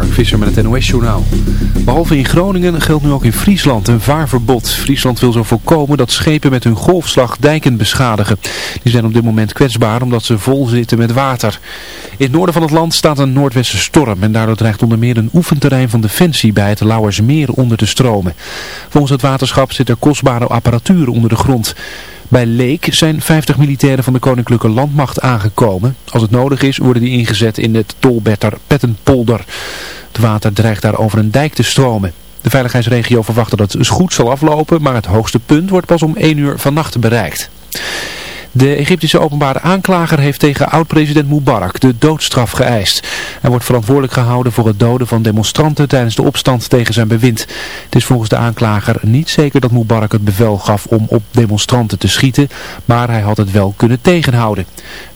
Mark Visser met het NOS-journaal. Behalve in Groningen geldt nu ook in Friesland een vaarverbod. Friesland wil zo voorkomen dat schepen met hun golfslag dijken beschadigen. Die zijn op dit moment kwetsbaar omdat ze vol zitten met water. In het noorden van het land staat een noordwestenstorm en daardoor dreigt onder meer een oefenterrein van Defensie bij het Lauwersmeer onder te stromen. Volgens het waterschap zit er kostbare apparatuur onder de grond. Bij Leek zijn 50 militairen van de Koninklijke Landmacht aangekomen. Als het nodig is worden die ingezet in het Tolbetter Pettenpolder. Het water dreigt daar over een dijk te stromen. De veiligheidsregio verwacht dat het goed zal aflopen, maar het hoogste punt wordt pas om 1 uur vannacht bereikt. De Egyptische openbare aanklager heeft tegen oud-president Mubarak de doodstraf geëist. Hij wordt verantwoordelijk gehouden voor het doden van demonstranten tijdens de opstand tegen zijn bewind. Het is volgens de aanklager niet zeker dat Mubarak het bevel gaf om op demonstranten te schieten, maar hij had het wel kunnen tegenhouden.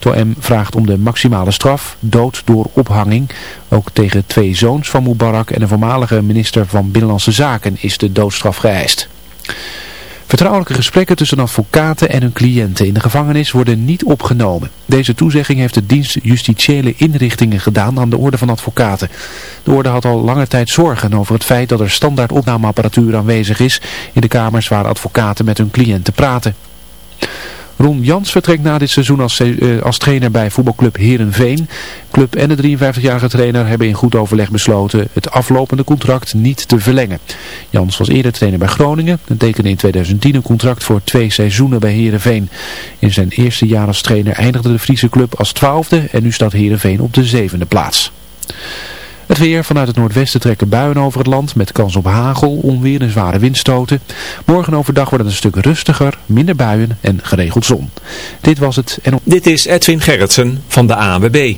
OM vraagt om de maximale straf, dood door ophanging. Ook tegen twee zoons van Mubarak en een voormalige minister van Binnenlandse Zaken is de doodstraf geëist. Vertrouwelijke gesprekken tussen advocaten en hun cliënten in de gevangenis worden niet opgenomen. Deze toezegging heeft de dienst justitiële inrichtingen gedaan aan de orde van advocaten. De orde had al lange tijd zorgen over het feit dat er standaard opnameapparatuur aanwezig is in de kamers waar advocaten met hun cliënten praten. Ron Jans vertrekt na dit seizoen als, uh, als trainer bij voetbalclub Herenveen. Club en de 53-jarige trainer hebben in goed overleg besloten het aflopende contract niet te verlengen. Jans was eerder trainer bij Groningen en tekende in 2010 een contract voor twee seizoenen bij Herenveen. In zijn eerste jaar als trainer eindigde de Friese club als twaalfde en nu staat Herenveen op de zevende plaats. Het weer vanuit het noordwesten trekken buien over het land met kans op hagel, onweer en zware windstoten. Morgen overdag wordt het een stuk rustiger, minder buien en geregeld zon. Dit was het. En... Dit is Edwin Gerritsen van de ANWB.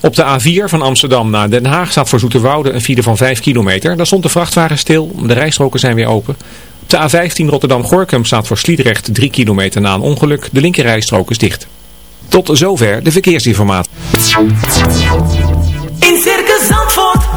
Op de A4 van Amsterdam naar Den Haag staat voor Zoeterwoude een file van 5 kilometer. Daar stond de vrachtwagen stil, de rijstroken zijn weer open. Op de A15 Rotterdam-Gorkum staat voor Sliedrecht 3 kilometer na een ongeluk. De linkerrijstrook is dicht. Tot zover de verkeersinformatie.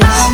this.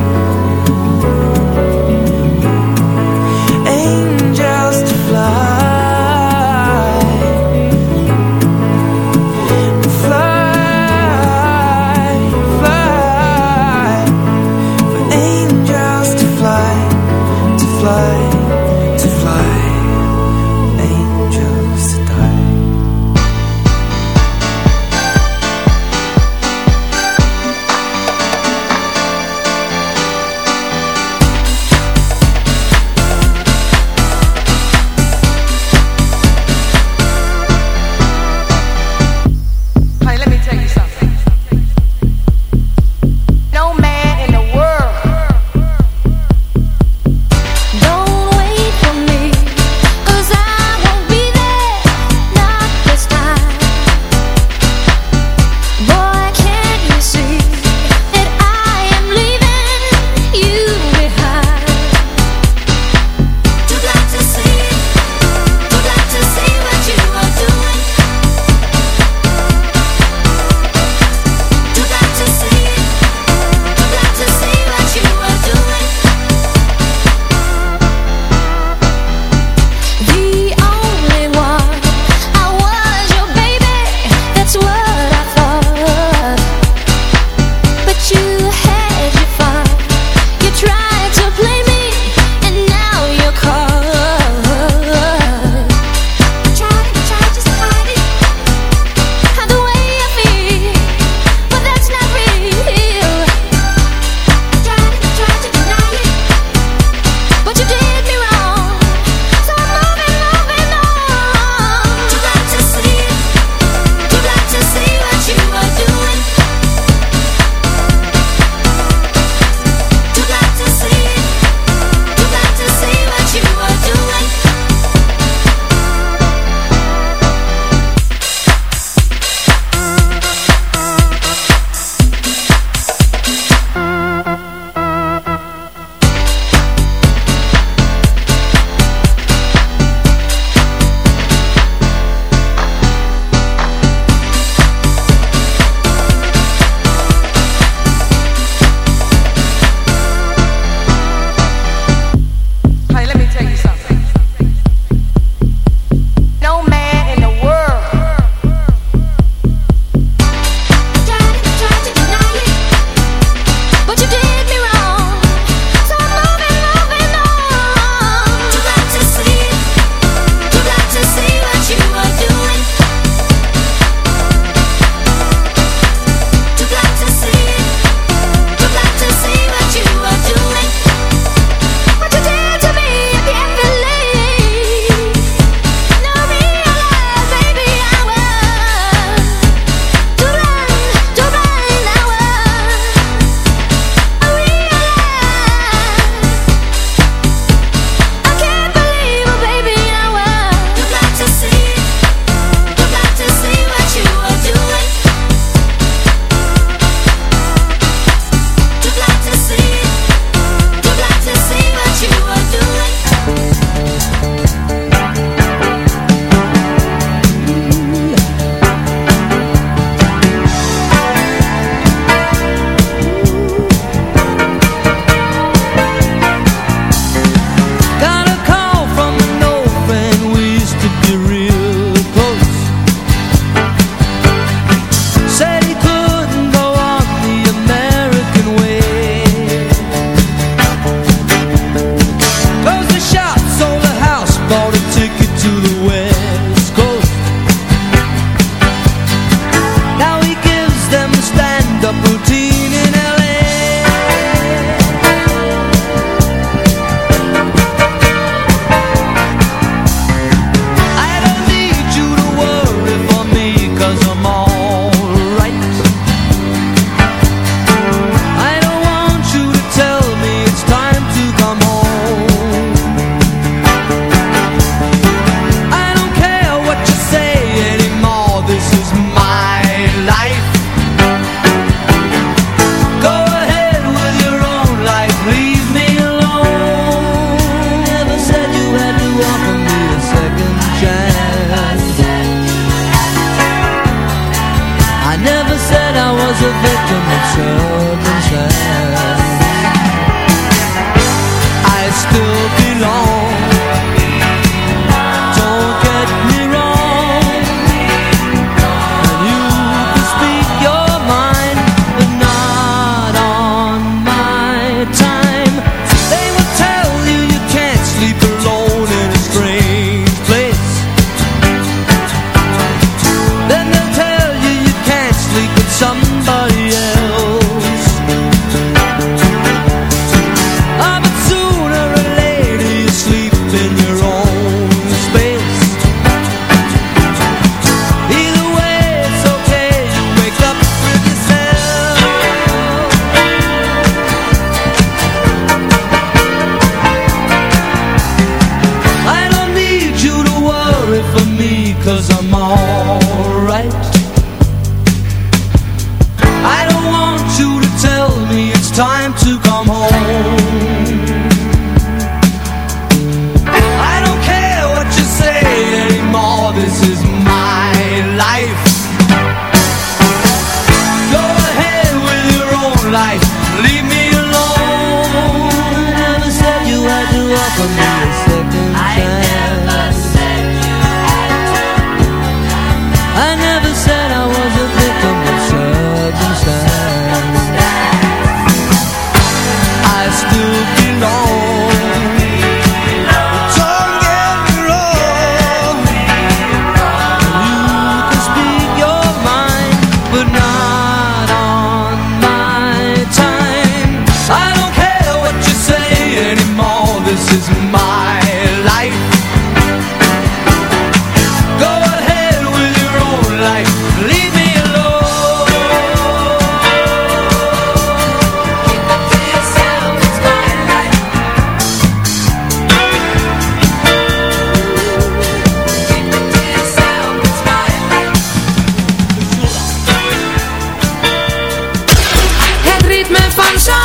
放手。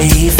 crave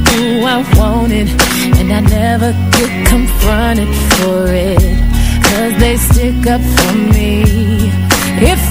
knew I wanted, and I never get confronted for it. Cause they stick up for me. If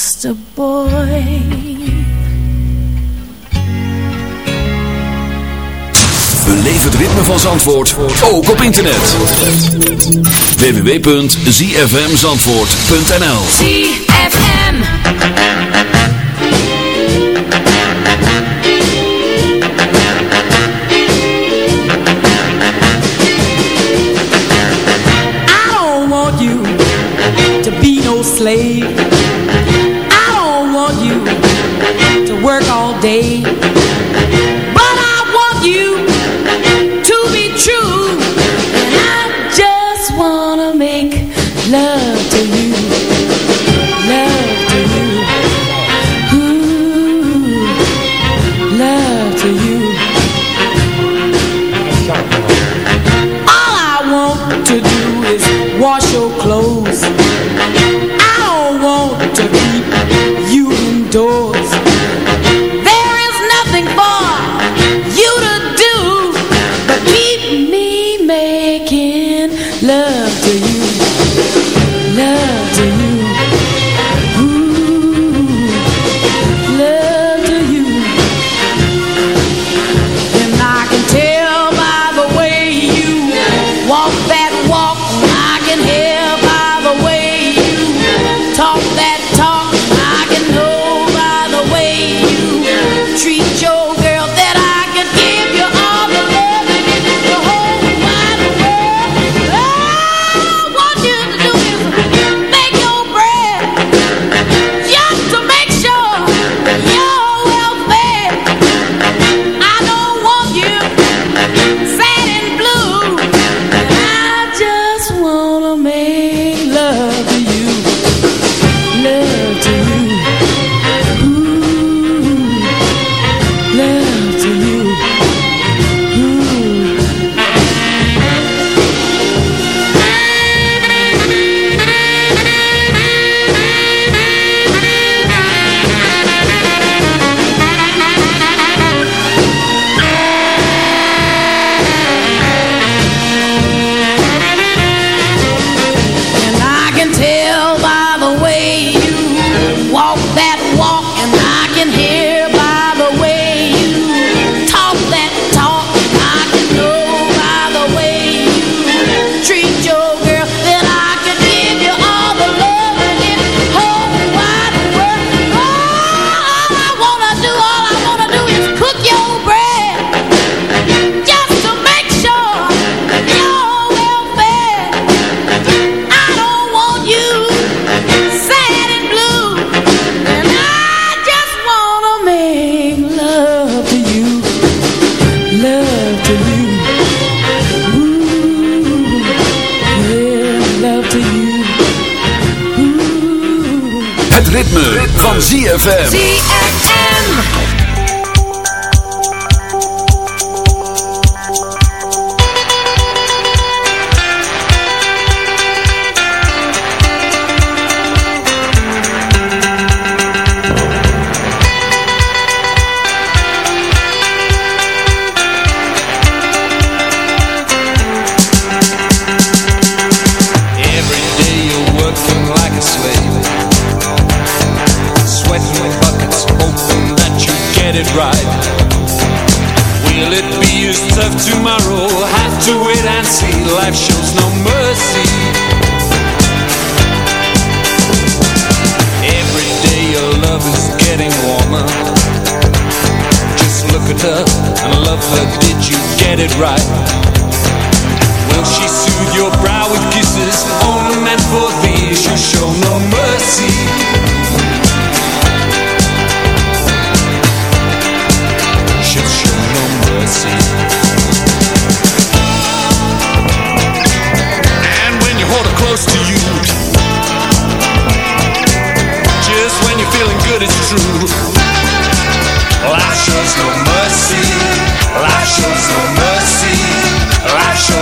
just a boy het ritme van Zandvoort, ook op internet. www.zfmzandvoort.nl walk back. ZFM. ZFM. her and love her, did you get it right? Will she soothe your brow with kisses, only meant for thee? She'll show no mercy. She'll show no mercy. And when you hold her close to you, just when you're feeling good, it's true.